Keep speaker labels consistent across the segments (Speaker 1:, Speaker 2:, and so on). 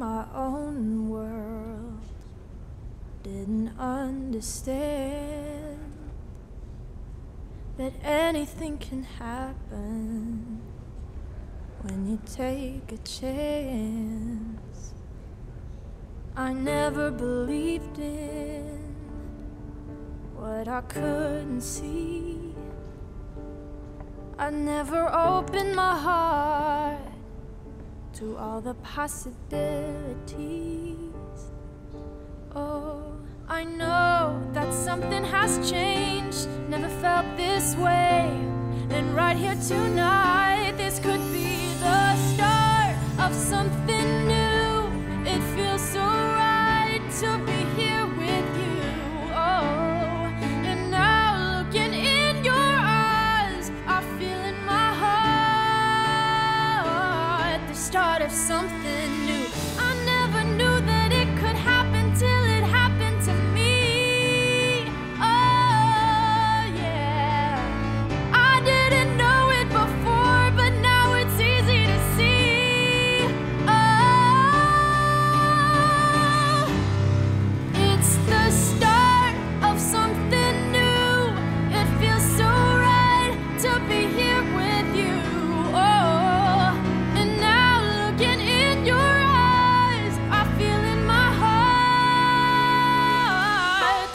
Speaker 1: my own world. Didn't understand that anything can happen when you take a chance. I never believed in what I couldn't see. I never opened my heart to all the possibilities. Oh, I know that something has changed. Never felt this way. And right here tonight, this could be the start of something new.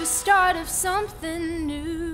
Speaker 1: The start of something new.